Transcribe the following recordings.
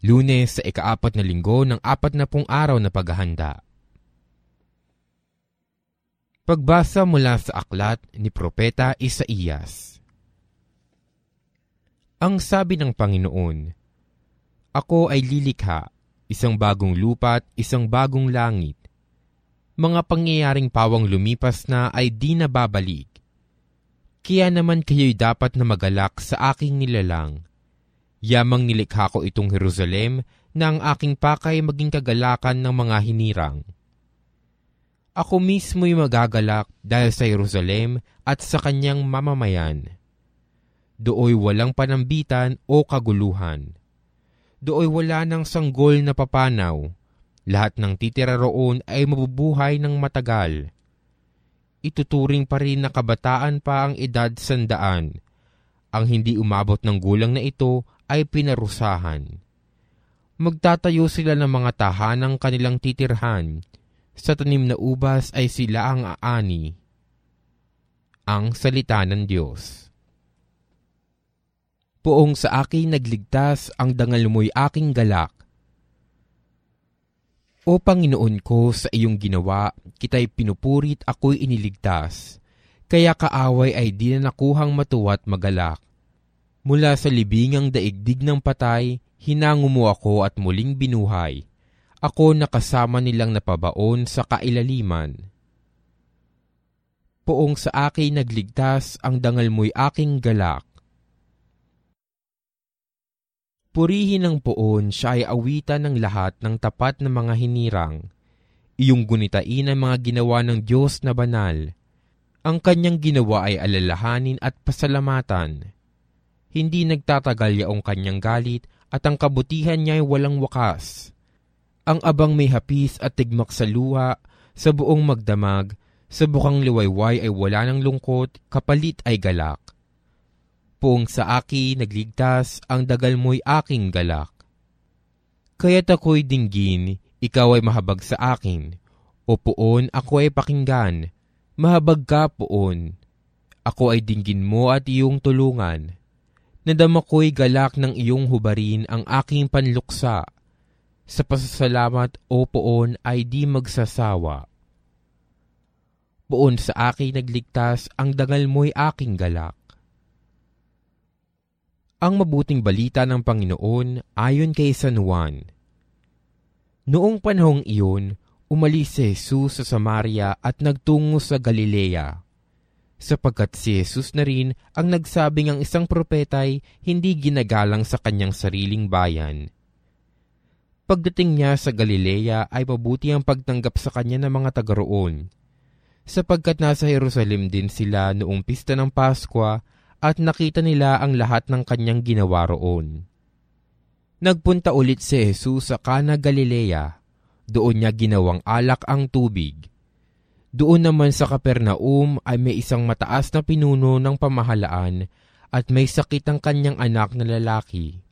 lunes sa ikaapat na linggo ng apat na pong araw na paghahanda. Pagbasa mula sa aklat ni Propeta Isaías Ang sabi ng Panginoon, Ako ay lilikha, isang bagong lupa at isang bagong langit. Mga pangyayaring pawang lumipas na ay di na babalik. Kaya naman kayo'y dapat na magalak sa aking nilalang Yamang nilikha ko itong Jerusalem na ang aking pakay maging kagalakan ng mga hinirang. Ako mismo'y magagalak dahil sa Jerusalem at sa kanyang mamamayan. Dooy walang panambitan o kaguluhan. Dooy wala ng sanggol na papanaw. Lahat ng titira roon ay mabubuhay ng matagal. Ituturing pa rin na kabataan pa ang edad sandaan. Ang hindi umabot ng gulang na ito ay pinarusahan. Magtatayo sila ng mga tahanang kanilang titirhan. Sa tanim na ubas ay sila ang aani. Ang salita ng Diyos. Poong sa akin nagligtas ang dangal mo'y aking galak. O Panginoon ko, sa iyong ginawa, kita'y pinupurit ako'y iniligtas. Kaya kaaway ay di na nakuhang matuwa't magalak Mula sa libingang daigdig ng patay, hinango mo ako at muling binuhay. Ako nakasama nilang napabaon sa kailaliman. Poong sa akin nagligtas, ang dangal mo'y aking galak. Purihin ng poon, siya ay awitan ng lahat ng tapat na mga hinirang. Iyong gunitain ang mga ginawa ng Diyos na banal. Ang kanyang ginawa ay alalahanin at pasalamatan hindi nagtatagal yaong kanyang galit at ang kabutihan niya ay walang wakas. Ang abang may hapis at tigmak sa luha, sa buong magdamag, sa bukang liwayway ay wala ng lungkot, kapalit ay galak. Puong sa aki nagligtas, ang dagal mo'y aking galak. Kaya't ako'y dinggin, ikaw ay mahabag sa akin. O poon, ako ay pakinggan. Mahabag ka poon. Ako ay dinggin mo at iyong tulungan Nadama ko'y galak ng iyong hubarin ang aking panluksa. Sa pasasalamat o poon ay di magsasawa. Poon sa akin nagligtas, ang dangal mo'y aking galak. Ang mabuting balita ng Panginoon ayon kay San Juan. Noong panahong iyon, umalis si Jesus sa Samaria at nagtungo sa Galilea sapagkat si Jesus na rin ang nagsabing ang isang propetay hindi ginagalang sa kanyang sariling bayan. Pagdating niya sa Galilea ay mabuti ang pagtanggap sa kanya ng mga taga roon, sapagkat nasa Jerusalem din sila noong pista ng Paskwa at nakita nila ang lahat ng kanyang ginawa roon. Nagpunta ulit si Jesus sa Kana Galilea, doon niya ginawang alak ang tubig doon naman sa Kapernaum ay may isang mataas na pinuno ng pamahalaan at may sakit ang kanyang anak na lalaki.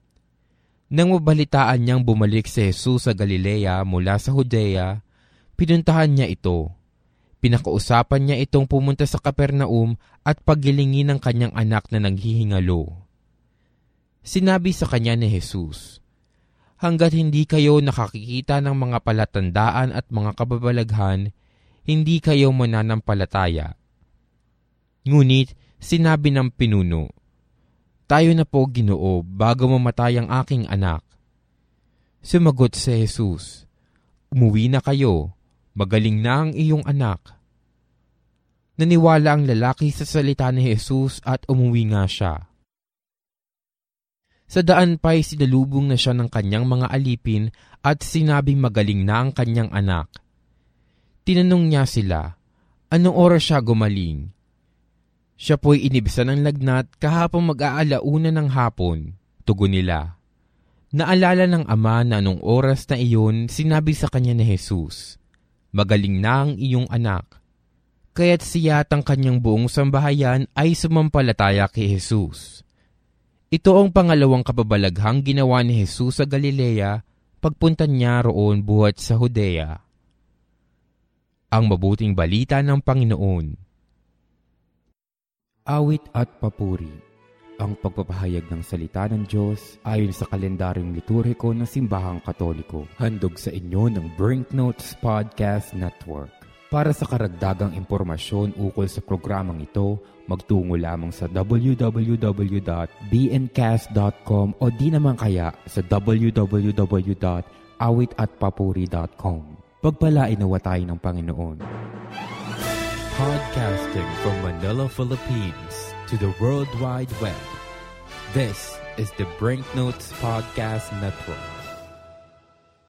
Nang mabalitaan niyang bumalik si Jesus sa Galilea mula sa Judea, pinuntahan niya ito. Pinakausapan niya itong pumunta sa Kapernaum at pagilingin ng kanyang anak na naghihingalo. Sinabi sa kanya ni Jesus, Hanggat hindi kayo nakakikita ng mga palatandaan at mga kababalaghan, hindi kayo mananampalataya. Ngunit sinabi ng pinuno, Tayo na po ginoo bago mamatay ang aking anak. Sumagot si Jesus, Umuwi na kayo, magaling na ang iyong anak. Naniwala ang lalaki sa salita ni Jesus at umuwi nga siya. Sa daan pa'y sinalubong na siya ng kanyang mga alipin at sinabing magaling na ang kanyang anak – Tinanong niya sila, anong oras siya gumaling? Siya po'y inibisan ng lagnat kahapon mag-aalauna ng hapon. Tugon nila. Naalala ng ama na anong oras na iyon sinabi sa kanya ni Jesus, Magaling na ang iyong anak. Kaya't siyatang kanyang buong sambahayan ay sumampalataya kay Jesus. Ito ang pangalawang kapabalaghang ginawa ni Jesus sa Galilea pagpunta niya roon buhat sa Judea ang mabuting balita ng Panginoon. Awit at papuri ang pagpapahayag ng salita ng Diyos ayon sa kalendaryong liturhiko ng Simbahang Katoliko. Handog sa inyo ng Brinknotes Podcast Network. Para sa karagdagang impormasyon ukol sa programang ito, magtungo lamang sa www.bncast.com o di naman kaya sa www.awitatpapuri.com. Pagpalain nawa tayo ng Panginoon. Podcasting from Manila, Philippines to the World Wide Web. This is the Brinknotes Podcast Network.